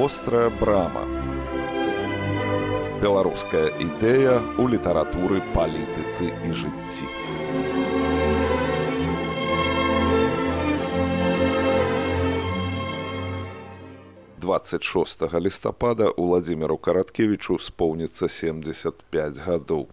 вострая брама. Беларуская ідэя ў літаратуры палітыцы і жыцці. Шостого лістапада уладзіміру караткевічу споўніцца семьдесят пять гадоў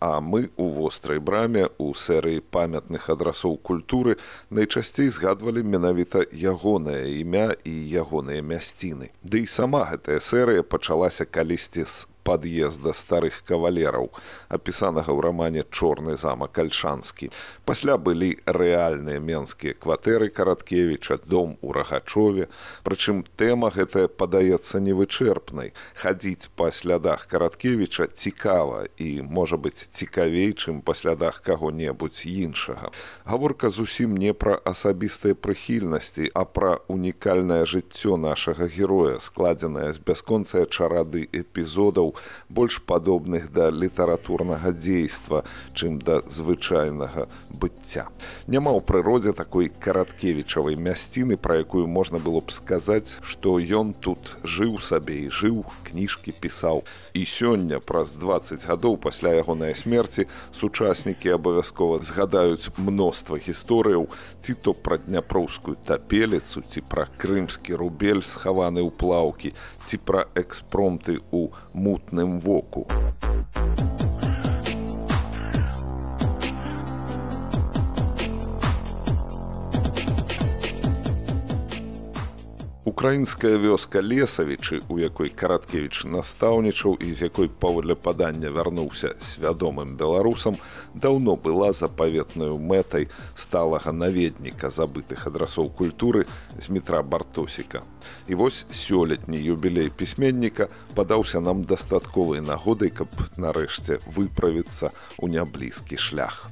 А мы у вострай браме у серыі памятных адрасоў культуры найчасцей згадвалі менавіта ягонае імя і ягоныя мясціны. Ды і сама гэтая серыя пачалася калісьці з пад'езда старых кавалераў, апісанага ў рамане чорны замак альшанскі. Пасля былі рэальныя менскія кватэры караткевіча, дом у рагачове. Прычым тэма гэтая падаецца невычэрпнай. Хадзіць па слядах караткевіча цікава і можа быць цікавей, чым па слядах каго-небудзь іншага. Гаворка зусім не пра асабістыя прыхільнасці, а пра унікальнае жыццё нашага героя, складзенае з бясконцыя чарады эпізодаў, больш падобных да літаратурнага дзейства, чым да звычайнага быцця. Няма ў прыродзе такой караткевічавай мясціны, пра якую можна было б сказаць, што ён тут жыў сабе і жыў, кніжкі пісаў. І сёння праз 20 гадоў пасля ягонай смерці сучаснікі абавязкова згадаюць мноства гісторыяў ці то пра дняпроўскую тапеліцу ці пра крымскі рубель схаваны ў плаўкі ці пра экспромты ў мутным воку. Украінская вёска лесавічы, у якой караткевіч настаўнічаў і з якой паводле падання вярнуўся свядомым беларусам, даўно была запаветнаю мэтай сталага наведніка забытых адрасоў культуры з метра бартосіка. І вось сёлетні юбілей пісьменніка падаўся нам дастатковай нагодай, каб нарэшце выправіцца ў няблізкі шлях.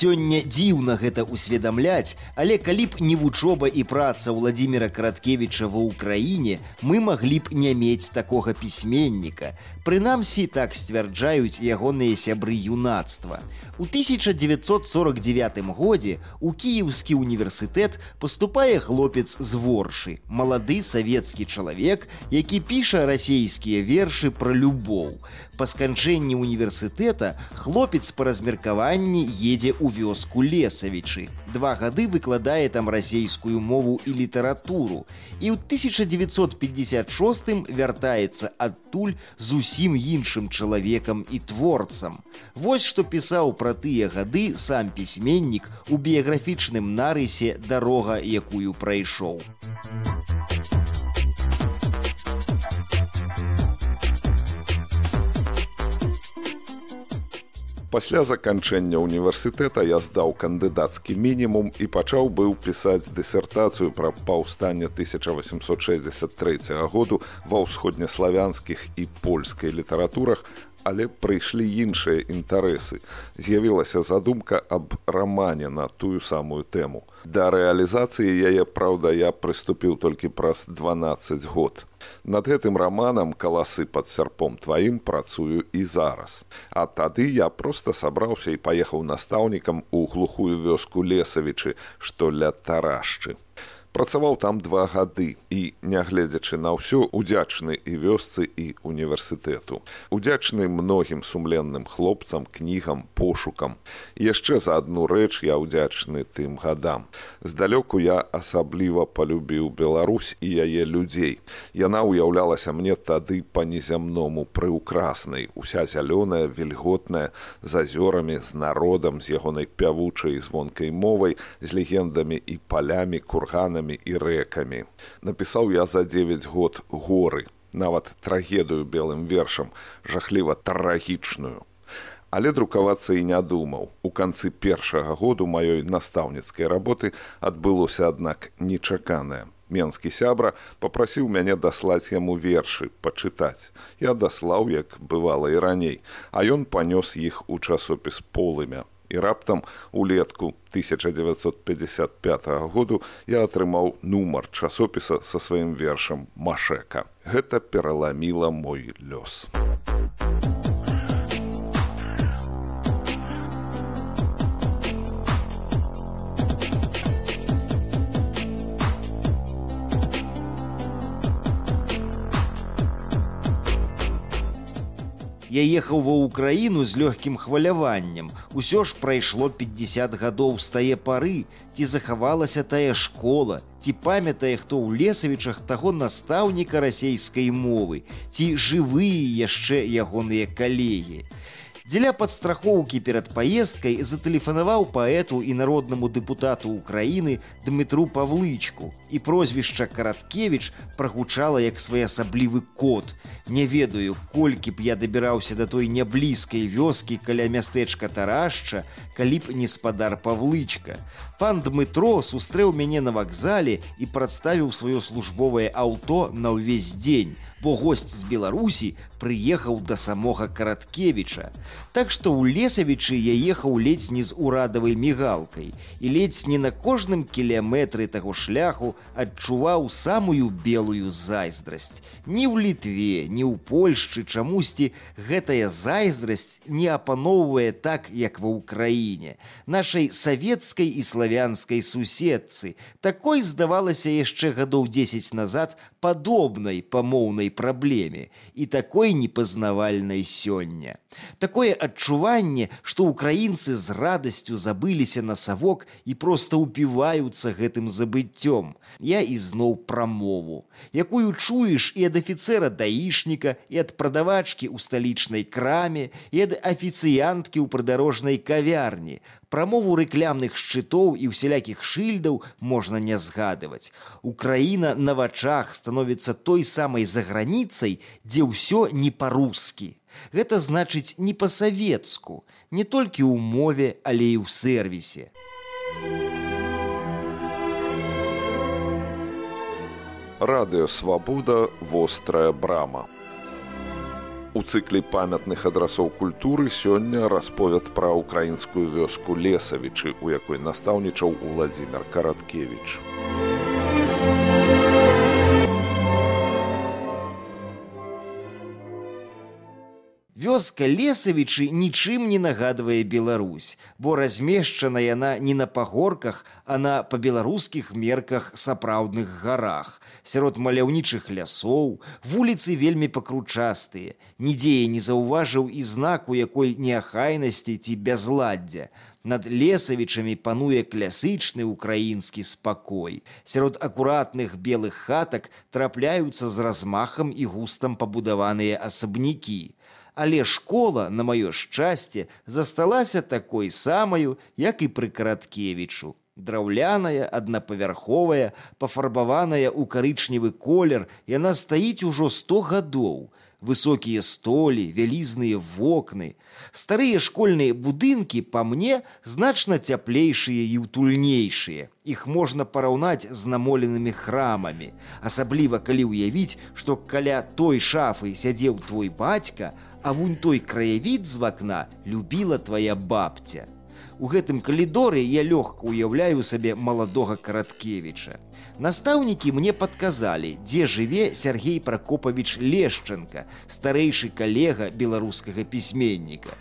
Сёння дзіўна гэта ўсведамляць, але калі б не вучоба і праца Владдзіміра Караткевіча ва ўкраіне, мы маглі б не мець такога пісьменніка. Прынамсі так сцвярджаюць ягоныя сябры юнацтва. У 1949 годзе у кіеўскі універсітэт паступае хлопец з воршы, малады савецкі чалавек, які піша расійскія вершы пра любоў. Па сканчэнні універсітэта хлопец па размеркаванні едзе ў вёску лесавічы. Два гады выкладае там расейскую мову і літаратуру. І ў 1956 вяртаецца адтуль зусім іншым чалавекам і творцам. Вось што пісаў пра тыя гады сам пісьменнік у біяграфічным нарысе дарога, якую прайшоў. Пасля заканчэння універсітэта я здаў кандыдацкі мінімум і пачаў быў пісаць дысертацыю пра паўстанне 1863 году ва ўсходнеславянскіх і польскай літаратурах, але прыйшлі іншыя інтарэсы. З'явілася задумка аб рамане на тую самую тэму. Да рэалізацыі яе праўда я прыступіў толькі праз 12 год. Над гэтым раманам каласы пад сярпом тваім працую і зараз. А тады я проста сабраўся і паехаў настаўнікам у глухую вёску лесавічы, што ля тарашчы працаваў там два гады і нягледзячы на ўсё удзячны і вёсцы і універсітэту. Удзячны многім сумленным хлопцам кнігам пошукам. Яшчэ за адну рэч я ўдзячны тым гадам. Здалёку я асабліва полюбіў Беларусь і яе людзей. Яна ўяўлялася мне тады па незямному прыўкраснай уся зялёная вільготная з азёрамі з народам з ягонай пявучай звонкай мовай з легендамі і палямі курганамі акеанамі і рэкамі. Напісаў я за 9 год горы, нават трагедыю белым вершам, жахліва трагічную. Але друкавацца і не думаў. У канцы першага году маёй настаўніцкай работы адбылося, аднак нечаканае. Менскі сябра попрасіў мяне даслаць яму вершы пачытаць. Я даслаў, як бывала і раней, а ён панёс іх у часопіс полымя і раптам улетку 1955 году я атрымаў нумар часопіса са сваім вершам машека. Гэта пераламіла мой лёс Я ехаў ва ўкраіну з лёгкім хваляваннем. Усё ж прайшло 50 гадоў з тае пары, ці захавалася тая школа, ці памятае, хто ў лесавічах таго настаўніка расейскай мовы, ці жывыя яшчэ ягоныя калегі. Дзеля падстрахоўкі перад паездкай затэлефанаваў паэту і народнаму дэпутату Украіны Дмітру Павлычку. І прозвішча Караткевіч прагучала як своеасаблівы кот. Не ведаю, колькі б я дабіраўся да той няблізкай вёскі каля мястэчка Тарашча, калі б не спадар Павлычка. Пан Дмытро сустрэў мяне на вакзале і прадставіў сваё службовае аўто на ўвесь дзень бо гость з Беларусі прыехаў да самога караткевіча. Так што ў лесавічы я ехаў ледзь не з урадавай мігалкай і ледзь не на кожным кіляметры таго шляху адчуваў самую белую зайздрасць. Ні ў літве, ні ў Польшчы чамусьці гэтая зайздрасць не апаноўвае так, як ва ўкраіне, нашай савецкай і славянскай суседцы. Такой здавалася яшчэ гадоў 10 назад падобнай памоўнай праблеме і такой непазнавальнай сёння. Такое адчуванне, што ўкраінцы з радасцю забыліся на савок і проста ўпіваюцца гэтым забыццём. Я ізноў прамову, якую чуеш і ад афіцэра даішніка і ад прадавачкі ў сталічнай краме і ад афіцыянткі ў прыдарожнай кавярні, прамову рэклямных шчытоў і ўсялякіх шыльдаў можна не згадваць. Украіна на вачах становіцца той самай заграніцай, дзе ўсё не па-рускі. Гэта значыць не па-савецку, не толькі ў мове, але і ў сервісе. Радыё Свабода вострая брама. У цыкле памятных адрасоў культуры сёння расповед пра ўкраінскую вёску лесавічы, у якой настаўнічаў Уладзімир Караткевіч. Вёска лесавічы нічым не нагадвае Беларусь, бо размешчана яна не на пагорках, а на па-беларускіх мерках сапраўдных гарах. Сярод маляўнічых лясоў, вуліцы вельмі пакручастыя. Нідзе я не заўважыў і знаку якой неахайнасці ці бязладдзя. Над лесавічамі пануе клясычны ўкраінскі спакой. Сярод акуратных белых хатак трапляюцца з размахам і густам пабудаваныя асабнікі. Але школа на маё шчасце засталася такой самаю як і пры караткевічу. Драўляная аднапавярховая пафарбаваная ў карычневы колер яна стаіць ужо сто гадоў высокія столі вялізныя вокны старыя школьныя будынкі па мне значна цяплейшыя і утульнейшыя іх можна параўнаць з намоленымі храмамі асабліва калі ўявіць што каля той шафы сядзеў твой бацька а вунь той краявід з вакна любіла твоя бабця. У гэтым калідоры я лёгка уяўляю сабе маладога караткевіча. Настаўнікі мне падказалі, дзе жыве Сергей Пракопавіч Лешчанка, старэйшы калега беларускага пісьменніка.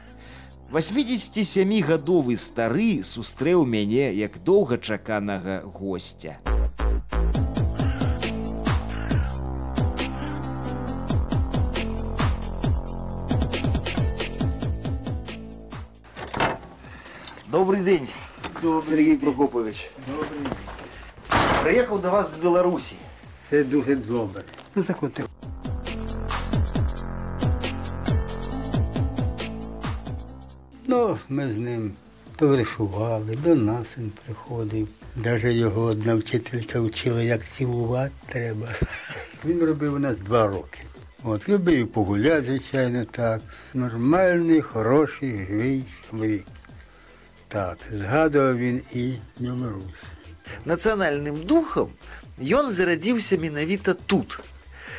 87гадовы стары сустрэў мяне як доўгачаканага гостя. Добрый день, Добрый Сергей день. Прокопович. Добрый день. Приехал до вас з Беларусі. Це дуже добре. Ну, заходьте. Ну, ми з ним товаришували, до нас він приходив. Навіть його одна вчителька вчила, як цілувати треба. Він робив у нас два роки. От, Любив погуляти, звичайно, так. Нормальний, хороший, живий чоловік. Так, згадував він і Білорусь. Нацыянальным духам ён зарадзіўся менавіта тут.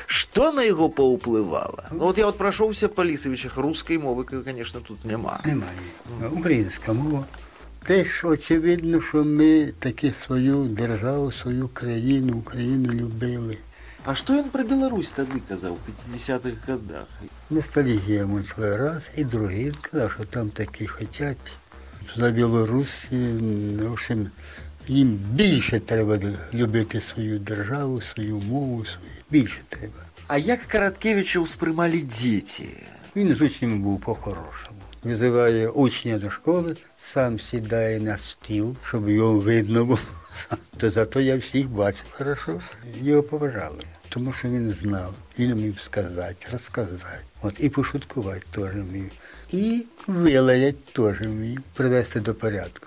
Што на яго паўплывала? Ну, вот я вот прайшоўся па лісавічах рускай мовы, конечно, тут няма. Немає. Українська мова. Теж очевидно, що ми таки свою державу, свою країну, Україну любили. А што ён пра Беларусь тады казаў у 50-х годах? Ностальгія мучила раз і другі казав, що там такі хочуть за в общем, їм більше треба любити свою державу, свою мову, свою. більше треба. А як Караткевича ўспрымалі дзеці? Він з учнями був по-хорошому. Визиває учня до школи, сам сідає на стіл, щоб його видно було. То зато я всіх бачу хорошо. Його поважали, тому що він знав, він міг сказати, розказати. От і пошуткувати теж вмів. І вилаять теж вмів, привести до порядку.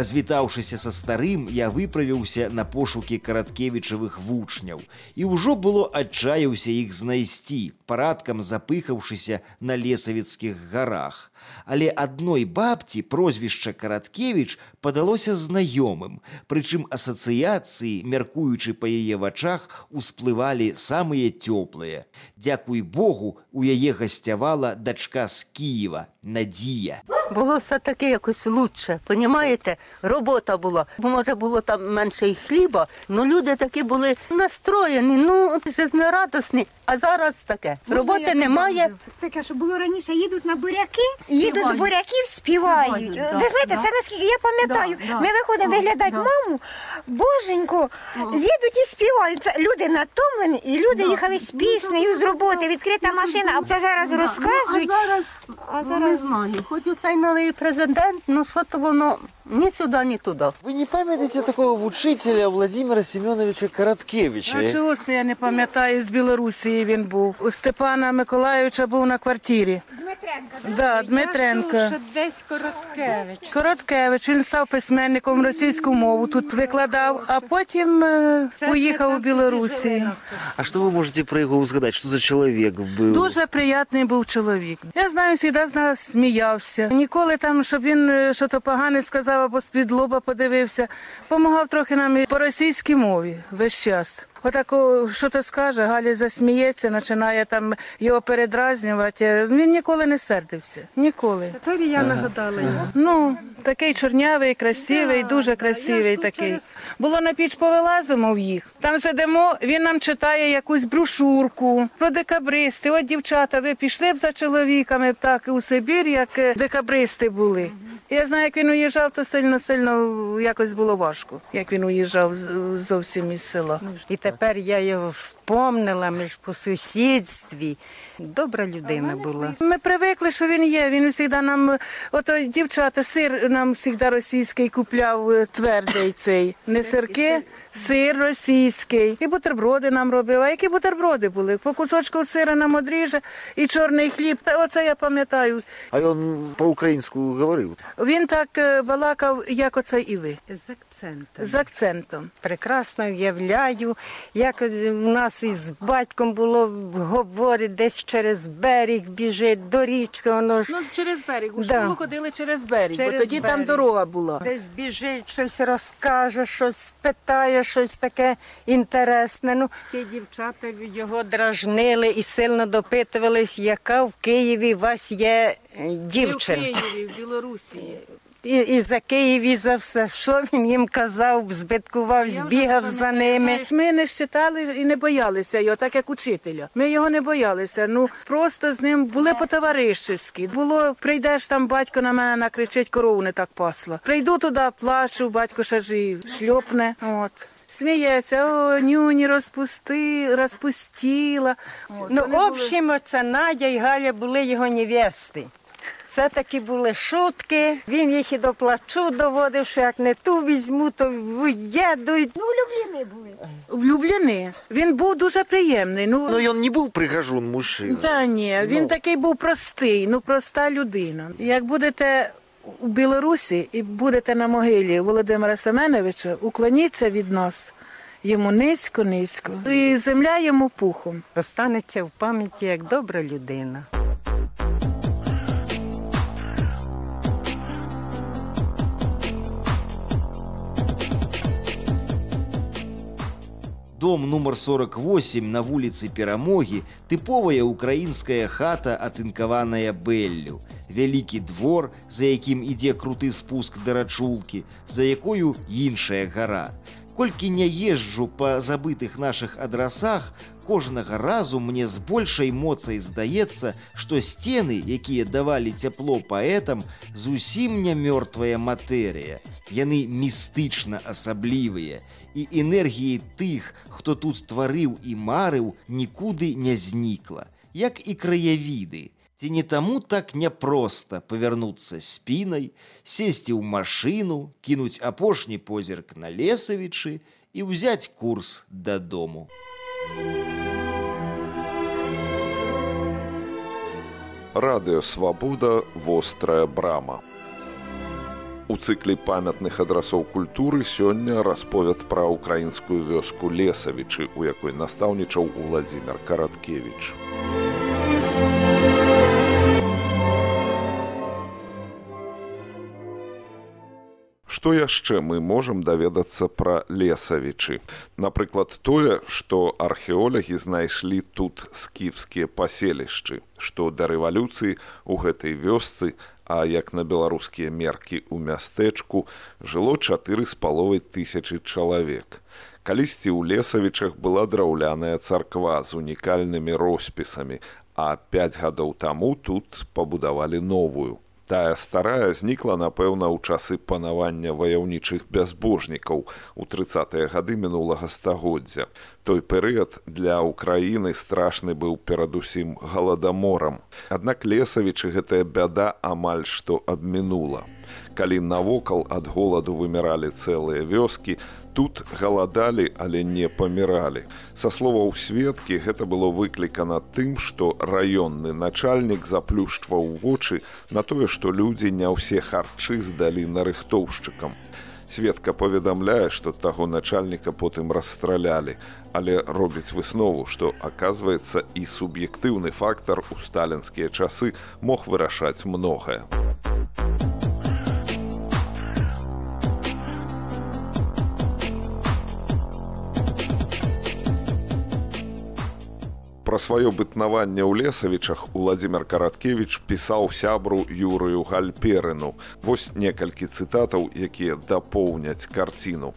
Развітаўшыся са старым, я выправіўся на пошукі караткевічавых вучняў і ўжо было адчаяўся іх знайсці, парадкам запыхаўшыся на лесавіцкіх гарах. Але адной бабці прозвішча караткевіч падалося знаёмым, прычым асацыяцыі, мяркуючы па яе вачах, усплывалі самыя цёплыя. Дзякуй Богу, у яе гасцявала дачка з Києва, Надія. Було все таки якось лучше, понімаєте? Робота була. Може було там менше й хліба, але люди такі були настроєні, ну жизнерадісні. А зараз таке. Роботи немає. Таке, що було раніше, їдуть на буряки, їдуть з буряків, співають. Співають, да, Ви знаєте, да. це наскільки я пам'ятаю. Да, да. Ми виходимо виглядати Да. маму, боженько, їдуть і співають. Це люди натомлені, і люди їхали з піснею з роботи, відкрита машина, а це зараз розказують. А зараз, А ну, зараз- не знаю. Хоч оцей новий президент, ну що то воно ні сюди, ні туди. Вы не памятаете такого вучителя Владимира Семеновича Короткевича? А чого ж це я не пам'ятаю, з Білорусі він був. У Степана Миколайовича був на квартирі. Дмитренко, Да, Дмитренко. десь Короткевич. Короткевич, він став письменником російську мову, тут викладав, а потім е, поїхав у Білорусі. А что вы можете про его узгадать? Что за человек был? Дуже приятний був чоловік. Я знаю, завжди з нас сміявся. Ніколи там, щоб він щось погане сказав або з-під лоба подивився. Помагав трохи нам і по російській мові весь час. Отако, що то скаже, Галя засміється, починає там його передразнювати. Він ніколи не сердився. Ніколи. Тепер я нагадала його. Ну, такий чорнявий, красивий, дуже красивий такий. Було на піч повилазимо в їх. Там сидимо, він нам читає якусь брошурку про декабристи. От дівчата, ви пішли б за чоловіками так у Сибір, як е, декабристи були. Я знаю, як він уїжджав, то сильно-сильно якось було важко, як він уїжджав зовсім із села. І тепер я його вспомнила, ми ж по сусідстві. Добра людина була. Ми привикли, що він є. Він завжди нам, ото дівчата, сир нам завжди російський купляв е, твердий цей. Не сирки, сир російський. І бутерброди нам робив. А які бутерброди були? По кусочку сира нам одріже і чорний хліб. Та оце я пам'ятаю. А он по-украинску говорил? Він так е, балакав, як оце і ви. З акцентом. З акцентом. Прекрасно уявляю, як у нас із батьком було говорить, десь через берег біжить до річки, воно ж Ну, через берег. У Да. школу ходили через берег, бо Через тоді там дорога була. десь біжить, щось розкаже, щось спитає, щось таке інтересне. Ну, ці дівчата його дражнили і сильно допитувались, яка в Києві у вас є е, дівчина. І в Києві, в Білорусі. І, і за Києві за все, що він їм казав, збиткував, збігав за ними. Ми не щитали і не боялися його, так як учителя. Ми його не боялися. Ну просто з ним були по-товаришески. Було, прийдеш там, батько на мене накричить, корову не так пасла. Прийду туди, плачу, батько ще жив, шльопне. От. Сміється, о, нюні розпусти, розпустіла. От, Ну, в общем, оце Надя і Галя були його невести. Це такі були шутки. Він їх і до плачу доводив, що як не ту візьму, то в'їдуть. Ну, влюблені були. влюблені. Він був дуже приємний. Ну, и он не был пригожун мужчина. Та ні, він такий був простий, ну проста людина. Як будете у Білорусі і будете на могилі Володимира Семеновича, уклоніться від нас. Йому низько, низько. І земля йому пухом. Останеться в пам'яті як добра людина. Дом нумар 48 на вуліцы Перамогі тыповая украінская хата атынкаваная бэллю. Вялікі двор, за якім ідзе круты спуск да рачулкі, за якою іншая гара. Колькі не езджу па забытых нашых адрасах, кожнага разу мне з большай моцай здаецца, што сцены, якія давалі цяпло паэтам, зусім не мёртвая матэрыя. Яны містычна асаблівыя, і энергіі тых, хто тут тварыў і марыў, нікуды не знікла, як і краявіды. Ці не таму так няпроста павярнуцца спінай, сесці ў машыну, кінуць апошні позірк на лесавічы і ўзяць курс дадому. Радыё Свабода вострая брама. У цыкле памятных адрасоў культуры сёння расповед пра ўкраінскую вёску лесавічы, у якой настаўнічаў Уладзімир Караткевіч. Што яшчэ мы можам даведацца пра лесавічы. Напрыклад, тое, што археолагі знайшлі тут скіфскія паселішчы, што да рэвалюцыі ў гэтай вёсцы, а як на беларускія меркі ў мястэчку жыло чатыры з паловай тысячы чалавек. Калісьці ў лесавічах была драўляная царква з унікальнымі роспісамі, а пяць гадоў таму тут пабудавалі новую тая старая знікла напэўна ў часы панавання ваяўнічых бязбожнікаў у тридцатыя гады мінулага стагоддзя. Той перыяд для ўкраіны страшны быў перадусім галадаморам. Аднак лесавічы гэтая бяда амаль што абмінула калі навокал ад голаду выміралі цэлыя вёскі тут галадалі, але не паміралі. Са словаў сведкі гэта было выклікана тым, што раённы начальнік заплюшчваў вочы на тое, што людзі не ўсе харчы здалі нарыхтоўшчыкам. Сведка паведамляе, што таго начальніка потым расстралялі, але робіць выснову, што аказваецца і суб'ектыўны фактар у сталінскія часы мог вырашаць многае. Пра сваё бытнаванне ў лесавічах Уладзімир Караткевіч пісаў сябру Юрыю Гальперыну. Вось некалькі цытатаў, якія дапоўняць карціну.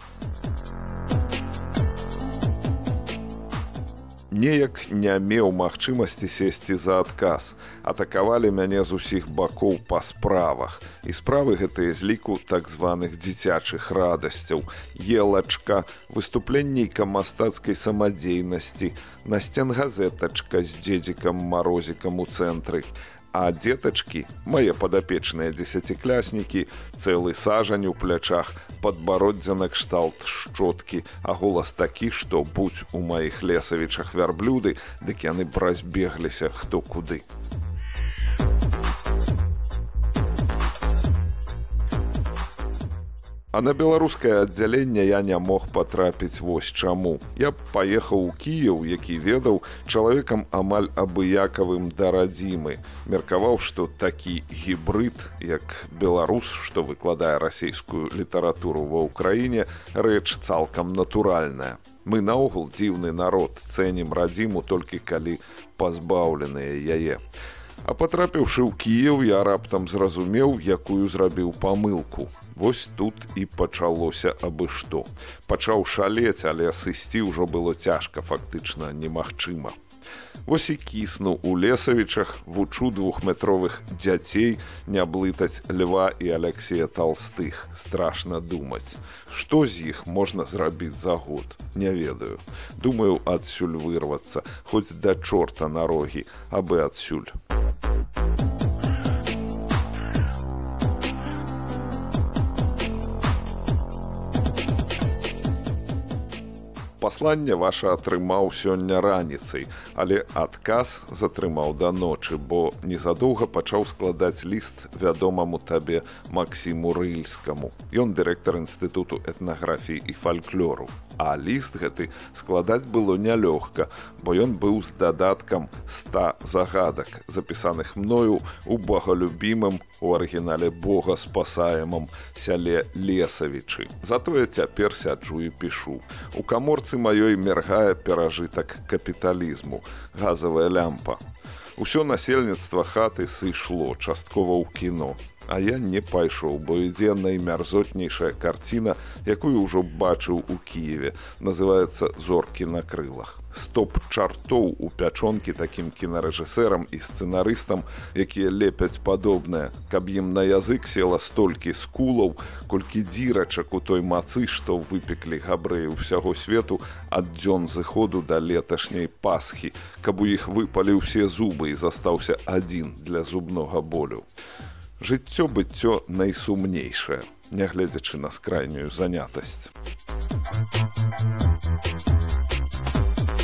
Неяк не меў магчымасці сесці за адказ. Атакавалі мяне з усіх бакоў па справах. І справы гэтыя з ліку так званых дзіцячых радасцяў, елачка, выступленнейка мастацкай самадзейнасці, насценгазетачка з дзедзікам марозікам у цэнтры а дзетачкі мае падапечныя дзесяцікляснікі цэлы сажань у плячах падбароддзя накшталт шчоткі а голас такі што будь у маіх лесавічах вярблюды дык яны б разбегліся хто куды А на беларускае аддзяленне я не мог патрапіць вось чаму. Я паехаў у Кіяў, які ведаў чалавекам амаль абыякавым да радзімы. Меркаваў, што такі гібрыд, як беларус, што выкладае расійскую літаратуру ва ўкраіне, рэч цалкам натуральная. Мы наогул дзіўны народ цэнім радзіму толькі калі пазбаўленыя яе. А патрапіўшы ў Кіеў, я раптам зразумеў, якую зрабіў памылку. Вось тут і пачалося абы што. Пачаў шалець, але сысці ўжо было цяжка, фактычна немагчыма. Вось і кісну у лесавічах вучу двухметровых дзяцей не блытаць льва і Алексея толстых страшна думаць што з іх можна зрабіць за год не ведаю. Думаю адсюль вырвацца хоць да чорта на рогі абы адсюль пасланне ваше атрымаў сёння раніцай, але адказ затрымаў да ночы, бо незадоўга пачаў складаць ліст вядомаму табе Масіму рыльскаму. Ён дырэктар інстытуту этнаграфіі і фальклору. А ліст гэты складаць было нялёгка, бо ён быў з дадаткам 100 загадак, запісаных мною у богалюбімым у арыгінале Бога спасаемым сяле лесавічы. Затое цяпер сяджу і пішу. У каморцы маёй мергае перажытак капіталізму, газавая лямпа. Усё насельніцтва хаты сышло часткова ў кіно. А я не пайшоў, бо ідзе наймярзотнейшая карціна, якую ўжо бачыў у Киеве, называется зоркі на крылах. Стоп чартоў у пячонкі такім кінарэжысэрам і сцэнарыстам, якія лепяць падобнае, каб ім на язык села столькі скулаў, колькі дзірачак у той мацы, што выпеклі габрэі ўсяго свету ад дзён зыходу да леташняй пасхі, каб у іх выпалі ўсе зубы і застаўся адзін для зубнога болю жыццё быццё найсумнейшае, нягледзячы на скрайнюю занятасць.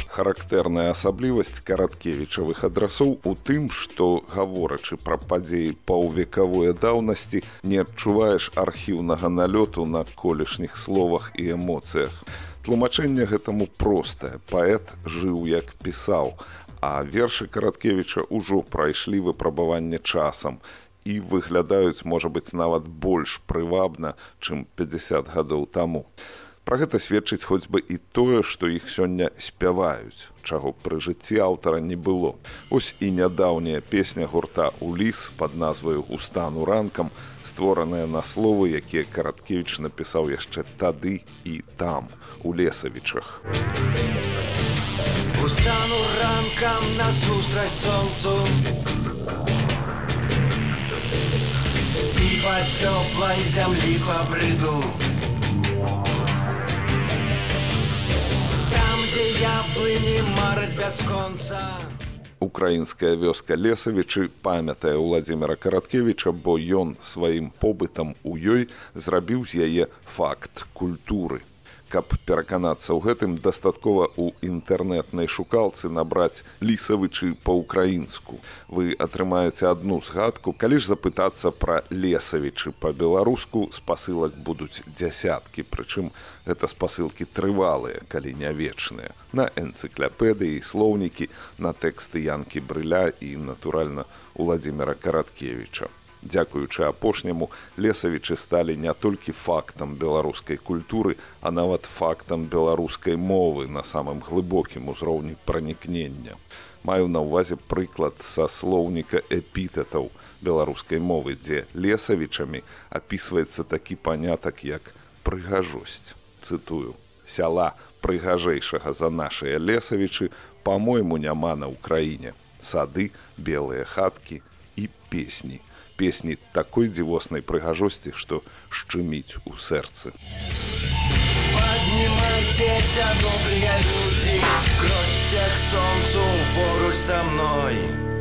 Характэрная асаблівасць караткевічавых адрасоў у тым, што гаворачы пра падзеі паўвекавой даўнасці не адчуваеш архіўнага налёту на колішніх словах і эмоцыях. Тлумачэнне гэтаму простае. паэт жыў як пісаў, а вершы караткевіча ўжо прайшлі выпрабаванне часам і выглядаюць можа быць нават больш прывабна чым 50 гадоў таму. Пра гэта сведчыць хоць бы і тое што іх сёння спяваюць чаго пры жыцці аўтара не было. Ось і нядаўняя песня гурта уліс под назваю устану ранкам створаная на словы якія караткевич напісаў яшчэ тады і там у лесавічах. Устану ранкам насустрач солнцу по теплой земли побреду. Там, где яблыни марыць без конца. Украінская вёска лесавічы памятае ўладзіміра караткевіча бо ён сваім побытам у ёй зрабіў з яе факт культуры каб пераканацца ў гэтым дастаткова ў інтэрнетнай шукалцы набраць лісавычы па-украінску. Вы атрымаеце адну згадку, калі ж запытацца пра лесавічы па-беларуску спасылак будуць дзясяткі, прычым гэта спасылкі трывалыя, калі не вечныя. На энцыкляпедыі слоўнікі, на тэксты янкі брыля і, натуральна, Владзіміра Караткевіча дзякуючы апошняму лесавічы сталі не толькі фактам беларускай культуры а нават фактам беларускай мовы на самым глыбокім узроўні пранікнення. Маю на ўвазе прыклад са слоўніка эпітэтаў беларускай мовы дзе лесавічамі апісваецца такі панятак як прыгажосць цытую. Сяла прыгажэйшага за нашыя лесавічы по-мойму няма на ўкраіне. Сады белыя хаткі і песні песні такой дзівоснай прыгажосці, што шчыміць у сэрцы. Поднимайтеся, добрые люди, кровь к солнцу поруч со мной.